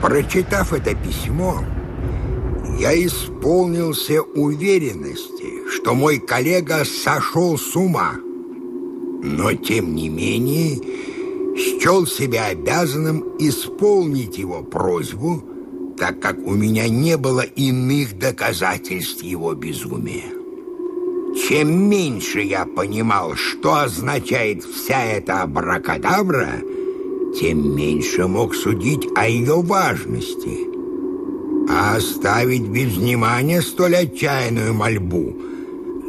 Прочитав это письмо, я исполнился уверенности, что мой коллега сошел с ума. Но, тем не менее, счел себя обязанным исполнить его просьбу, так как у меня не было иных доказательств его безумия. Чем меньше я понимал, что означает вся эта абракадабра, тем меньше мог судить о ее важности. А оставить без внимания столь отчаянную мольбу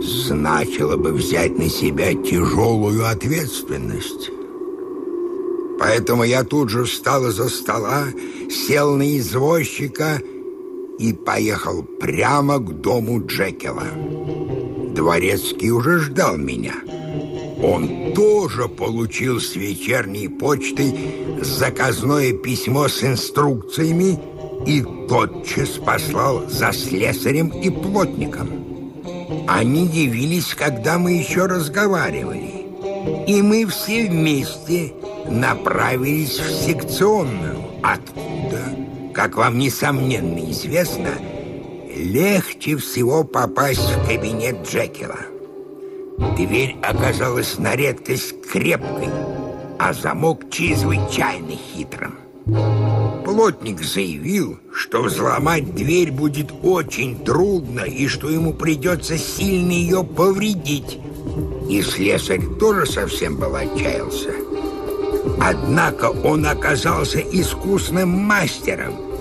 значило бы взять на себя тяжелую ответственность. Поэтому я тут же встал из-за стола, сел на извозчика и поехал прямо к дому Джекила. Дворецкий уже ждал меня. Он тоже получил с вечерней почты заказное письмо с инструкциями и тотчас послал за слесарем и плотником. Они явились, когда мы еще разговаривали, и мы все вместе направились в секционную, откуда, как вам несомненно известно, легче всего попасть в кабинет Джекила. Дверь оказалась на редкость крепкой, а замок чрезвычайно хитрым. Плотник заявил, что взломать дверь будет очень трудно и что ему придется сильно ее повредить. И слесарь тоже совсем был отчаялся. Однако он оказался искусным мастером –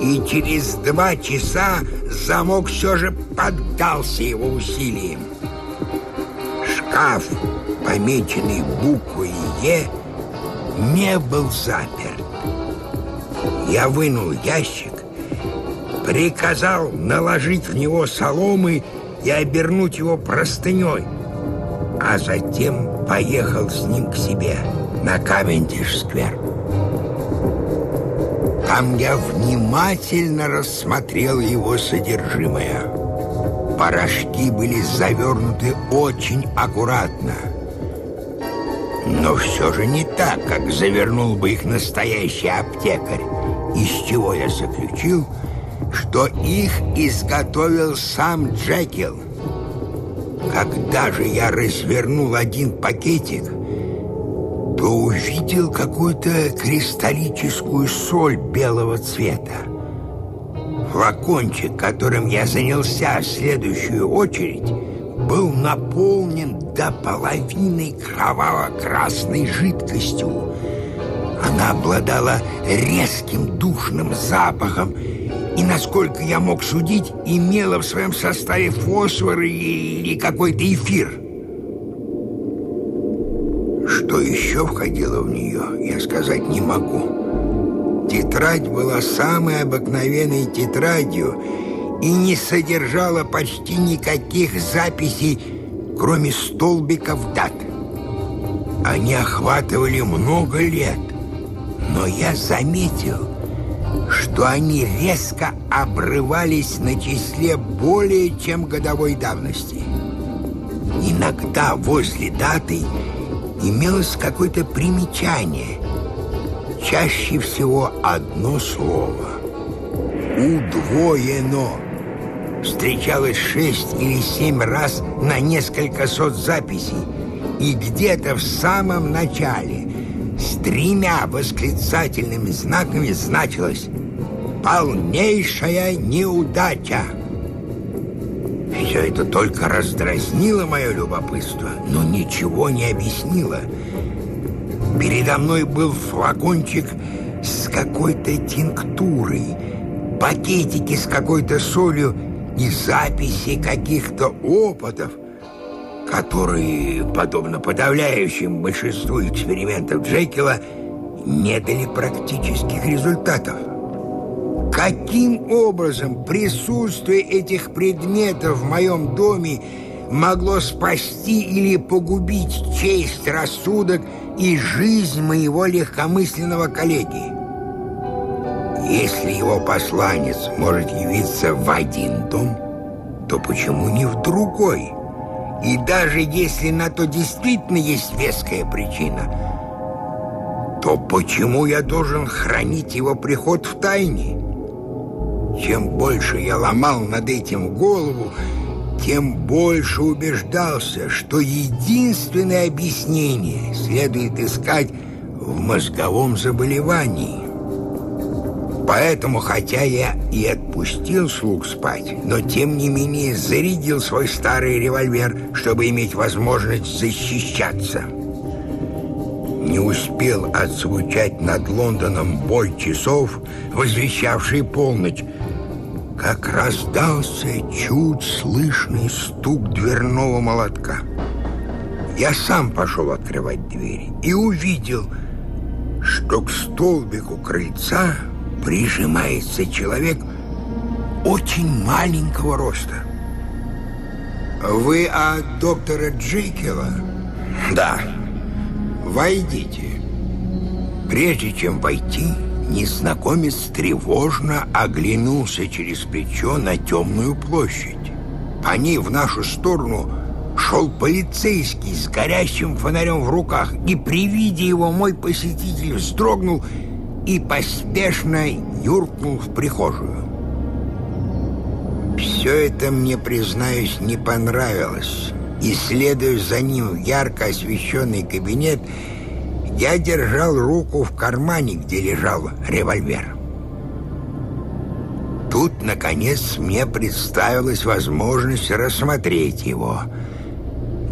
и через два часа замок все же поддался его усилиям. Шкаф, помеченный буквой «Е», не был заперт. Я вынул ящик, приказал наложить в него соломы и обернуть его простыней, а затем поехал с ним к себе на Кавендиш-сквер. Там я внимательно рассмотрел его содержимое. Порошки были завернуты очень аккуратно. Но все же не так, как завернул бы их настоящий аптекарь, из чего я заключил, что их изготовил сам Джекил. Когда же я развернул один пакетик, то увидел какую-то кристаллическую соль белого цвета. Флакончик, которым я занялся в следующую очередь, был наполнен до половины кроваво-красной жидкостью. Она обладала резким душным запахом и, насколько я мог судить, имела в своем составе фосфор или какой-то эфир. Что еще входило в нее, я сказать не могу. Тетрадь была самой обыкновенной тетрадью и не содержала почти никаких записей, кроме столбиков дат. Они охватывали много лет, но я заметил, что они резко обрывались на числе более чем годовой давности. Иногда возле даты имелось какое-то примечание. Чаще всего одно слово. «Удвоено». Встречалось шесть или семь раз на несколько сот записей. И где-то в самом начале с тремя восклицательными знаками значилось «Полнейшая неудача». Все это только раздразнило мое любопытство, но ничего не объяснило. Передо мной был флакончик с какой-то тинктурой, пакетики с какой-то солью и записи каких-то опытов, которые, подобно подавляющим большинству экспериментов Джекила, не дали практических результатов. Каким образом присутствие этих предметов в моем доме могло спасти или погубить честь, рассудок и жизнь моего легкомысленного коллеги? Если его посланец может явиться в один дом, то почему не в другой? И даже если на то действительно есть веская причина – то почему я должен хранить его приход в тайне? Чем больше я ломал над этим голову, тем больше убеждался, что единственное объяснение следует искать в мозговом заболевании. Поэтому, хотя я и отпустил слуг спать, но тем не менее зарядил свой старый револьвер, чтобы иметь возможность защищаться. Не успел отзвучать над Лондоном бой часов, возвещавший полночь, как раздался чуть слышный стук дверного молотка. Я сам пошел открывать дверь и увидел, что к столбику крыльца прижимается человек очень маленького роста. Вы от доктора Джейкела? Да. Войдите. Прежде чем войти, незнакомец тревожно оглянулся через плечо на темную площадь. По ней в нашу сторону шел полицейский с горящим фонарем в руках, и при виде его мой посетитель вздрогнул и поспешно юркнул в прихожую. Все это мне, признаюсь, не понравилось. И, следуя за ним в ярко освещенный кабинет, я держал руку в кармане, где лежал револьвер. Тут, наконец, мне представилась возможность рассмотреть его.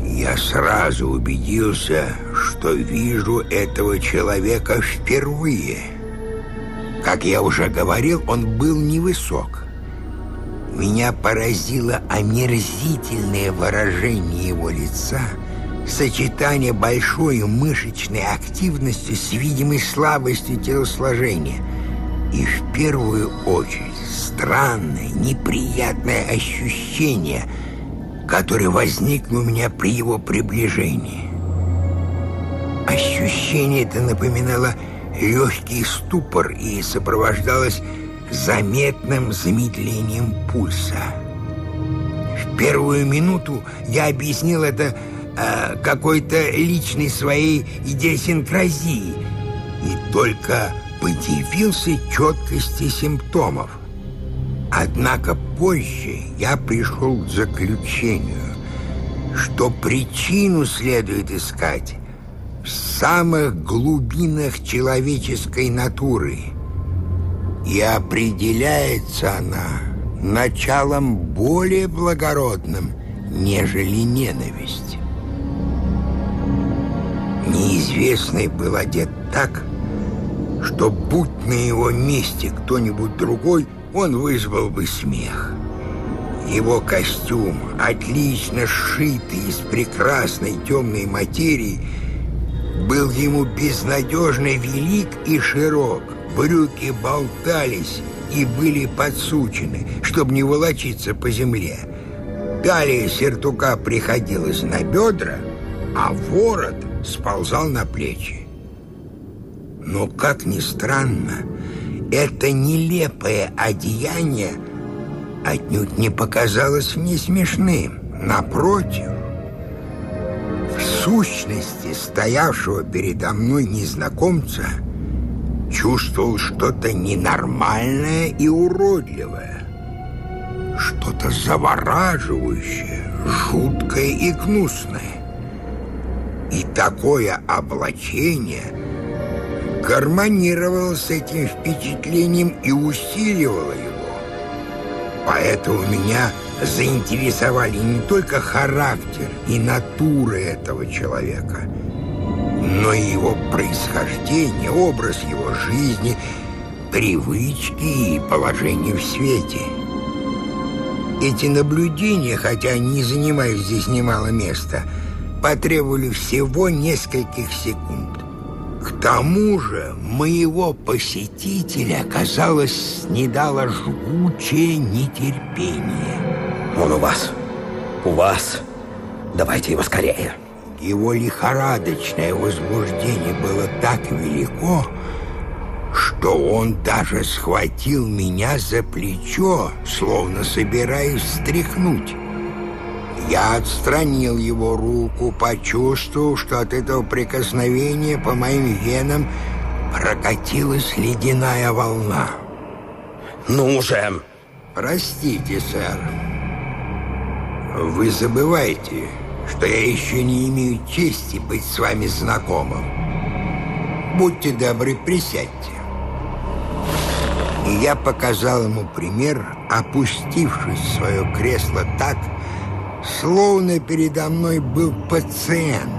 Я сразу убедился, что вижу этого человека впервые. Как я уже говорил, он был невысок. Меня поразило омерзительное выражение его лица — сочетание большой мышечной активности с видимой слабостью телосложения и в первую очередь странное, неприятное ощущение, которое возникло у меня при его приближении. Ощущение это напоминало легкий ступор и сопровождалось заметным замедлением пульса. В первую минуту я объяснил это э, какой-то личной своей идиосинкразии и только подивился четкости симптомов. Однако позже я пришел к заключению, что причину следует искать в самых глубинах человеческой натуры. И определяется она началом более благородным, нежели ненависть. Неизвестный был одет так, что будь на его месте кто-нибудь другой, он вызвал бы смех. Его костюм, отлично сшитый из прекрасной темной материи, был ему безнадежно велик и широк. Брюки болтались и были подсучены, чтобы не волочиться по земле. Далее сертука приходилось на бедра, а ворот — сползал на плечи. Но, как ни странно, это нелепое одеяние отнюдь не показалось мне смешным. Напротив, в сущности стоявшего передо мной незнакомца чувствовал что-то ненормальное и уродливое, что-то завораживающее, жуткое и гнусное. Такое облачение гармонировало с этим впечатлением и усиливало его. Поэтому меня заинтересовали не только характер и натура этого человека, но и его происхождение, образ его жизни, привычки и положение в свете. Эти наблюдения, хотя они занимают здесь немало места – потребовали всего нескольких секунд. К тому же моего посетителя, казалось, снедало жгучее нетерпение. Он у вас, у вас. Давайте его скорее. Его лихорадочное возбуждение было так велико, что он даже схватил меня за плечо, словно собираясь стряхнуть. Я отстранил его руку, почувствовав, что от этого прикосновения по моим венам прокатилась ледяная волна. Ну уже! Простите, сэр. Вы забываете, что я еще не имею чести быть с вами знакомым. Будьте добры, присядьте. И я показал ему пример, опустившись в свое кресло так, словно передо мной был пациент,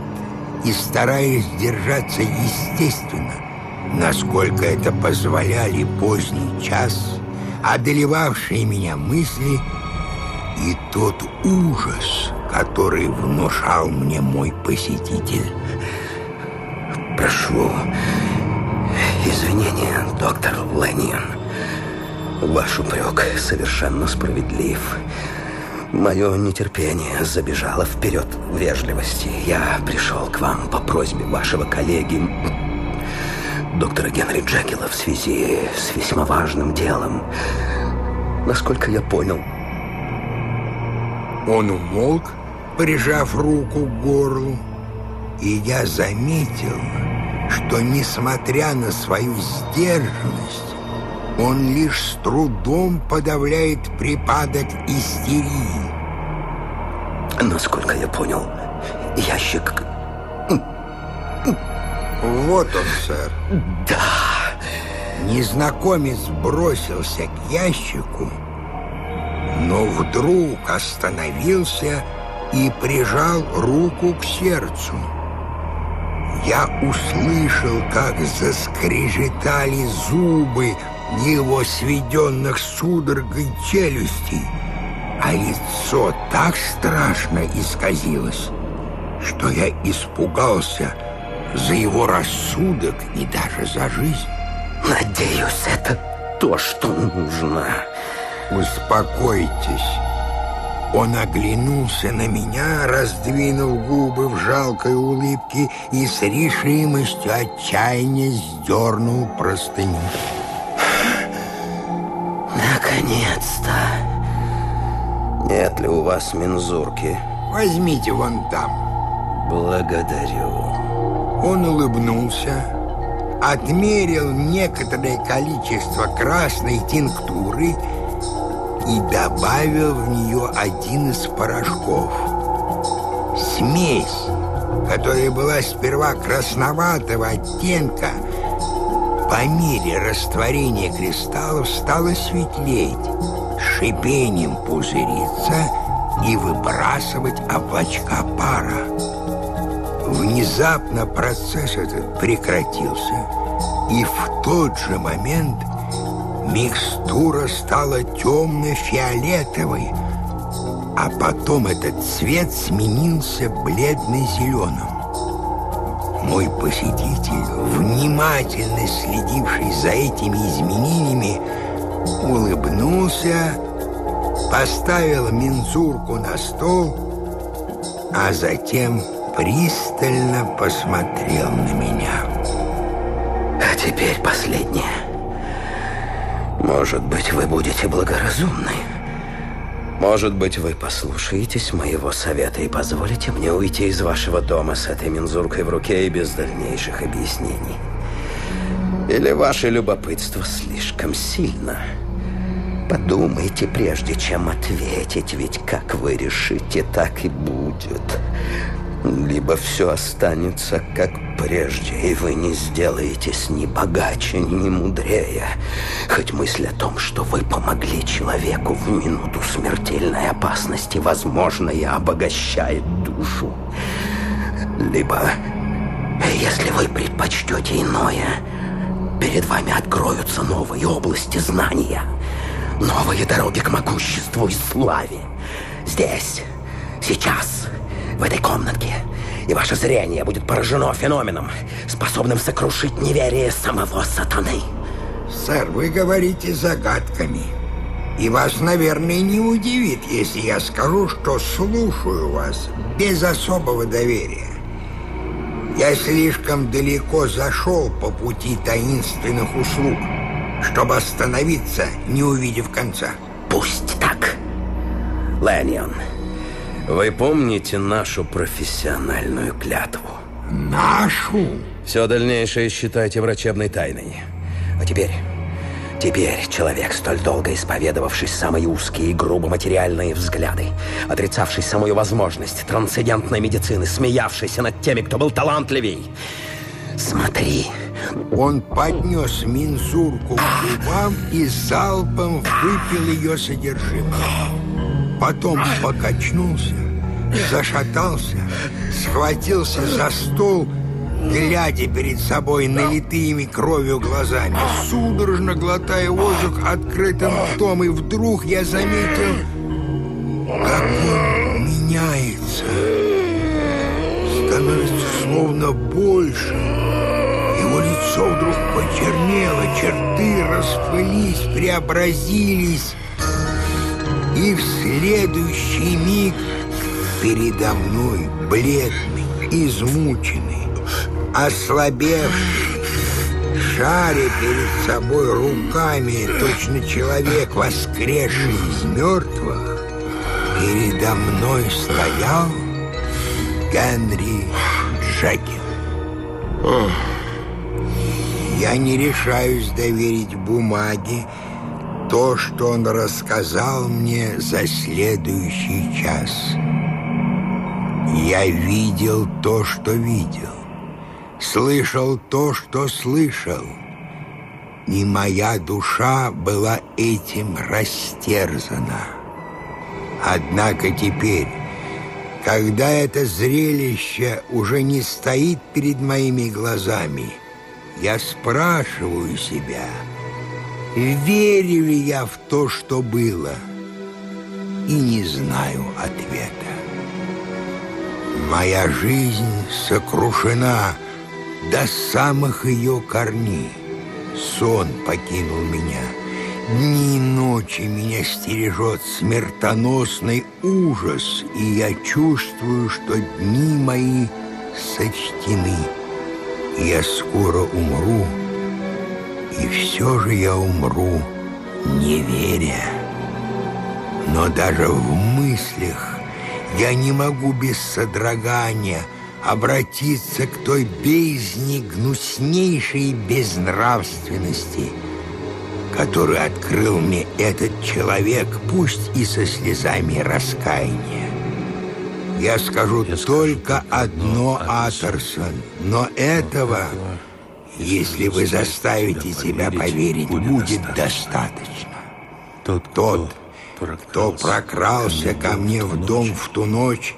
и стараясь держаться естественно, насколько это позволяли поздний час, одолевавшие меня мысли и тот ужас, который внушал мне мой посетитель. Прошу извинения, доктор Леннион. Ваш упрек совершенно справедлив. Мое нетерпение забежало вперед вежливости. Я пришел к вам по просьбе вашего коллеги, доктора Генри Джекила, в связи с весьма важным делом. Насколько я понял... Он умолк, прижав руку к горлу, и я заметил, что, несмотря на свою сдержанность, он лишь с трудом подавляет припадок истерии. Насколько я понял, ящик... Вот он, сэр. Да. Незнакомец бросился к ящику, но вдруг остановился и прижал руку к сердцу. Я услышал, как заскрежетали зубы его сведенных судорогой челюстей, а лицо так страшно исказилось, что я испугался за его рассудок и даже за жизнь. Надеюсь, это то, что нужно. Успокойтесь. Он оглянулся на меня, раздвинул губы в жалкой улыбке и с решимостью отчаяния сдернул простыню. Наконец-то. Нет ли у вас мензурки? Возьмите вон там. Благодарю. Он улыбнулся, отмерил некоторое количество красной тинктуры и добавил в нее один из порошков. Смесь, которая была сперва красноватого оттенка, по мере растворения кристаллов стала светлеть, шипением пузыриться и выбрасывать облачка пара. Внезапно процесс этот прекратился, и в тот же момент микстура стала темно-фиолетовой, а потом этот цвет сменился бледно-зеленым. Мой посетитель, внимательно следивший за этими изменениями, улыбнулся, поставил мензурку на стол, а затем пристально посмотрел на меня. А теперь последнее. Может быть, вы будете благоразумны. Может быть, вы послушаетесь моего совета и позволите мне уйти из вашего дома с этой мензуркой в руке и без дальнейших объяснений. Или ваше любопытство слишком сильно? Подумайте, прежде чем ответить, ведь как вы решите, так и будет. Либо все останется как прежде, и вы не сделаетесь ни богаче, ни мудрее. Хоть мысль о том, что вы помогли человеку в минуту смертельной опасности, возможно, и обогащает душу. Либо, если вы предпочтете иное, перед вами откроются новые области знания, новые дороги к могуществу и славе. Здесь, сейчас, в этой комнатке, и ваше зрение будет поражено феноменом, способным сокрушить неверие самого сатаны. Сэр, вы говорите загадками. И вас, наверное, не удивит, если я скажу, что слушаю вас без особого доверия. Я слишком далеко зашел по пути таинственных услуг, чтобы остановиться, не увидев конца. Пусть так. Лэнион, вы помните нашу профессиональную клятву? Нашу? Все дальнейшее считайте врачебной тайной. А теперь... Теперь человек, столь долго исповедовавший самые узкие и грубо материальные взгляды, отрицавший самую возможность трансцендентной медицины, смеявшийся над теми, кто был талантливей. Смотри. Он поднес мензурку к губам и залпом выпил ее содержимое. Потом покачнулся, зашатался, схватился за стол глядя перед собой налитыми кровью глазами, судорожно глотая воздух открытым ртом, и вдруг я заметил, как он меняется, становится словно больше. Его лицо вдруг почернело, черты расплылись, преобразились, и в следующий миг передо мной бледный, измученный, ослабевший, шаря перед собой руками, точно человек, воскресший из мертвых, передо мной стоял Генри Джекил. Я не решаюсь доверить бумаге то, что он рассказал мне за следующий час. Я видел то, что видел слышал то, что слышал. И моя душа была этим растерзана. Однако теперь, когда это зрелище уже не стоит перед моими глазами, я спрашиваю себя, верю ли я в то, что было, и не знаю ответа. Моя жизнь сокрушена до самых ее корней. Сон покинул меня. Дни и ночи меня стережет смертоносный ужас, и я чувствую, что дни мои сочтены. Я скоро умру, и все же я умру, не веря. Но даже в мыслях я не могу без содрогания – обратиться к той бездне гнуснейшей безнравственности, которую открыл мне этот человек, пусть и со слезами раскаяния. Я скажу Я только скажу, одно, Атерсон, но этого, если вы заставите себя поверить, будет достаточно. Тот, Тот кто прокрался ко мне в дом в ту ночь,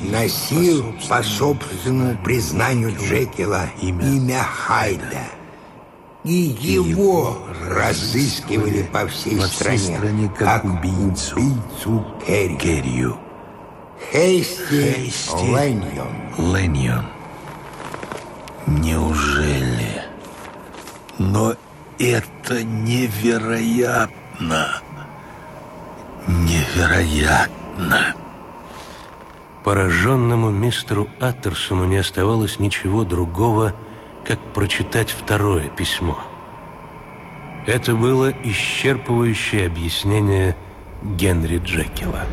носил по собственному признанию Джекила имя Хайда. И его разыскивали по всей стране, как убийцу Керрию. Хейсти Лэньон. Лэньон. Неужели? Но это невероятно. Невероятно. Пораженному мистеру Аттерсону не оставалось ничего другого, как прочитать второе письмо. Это было исчерпывающее объяснение Генри Джекила.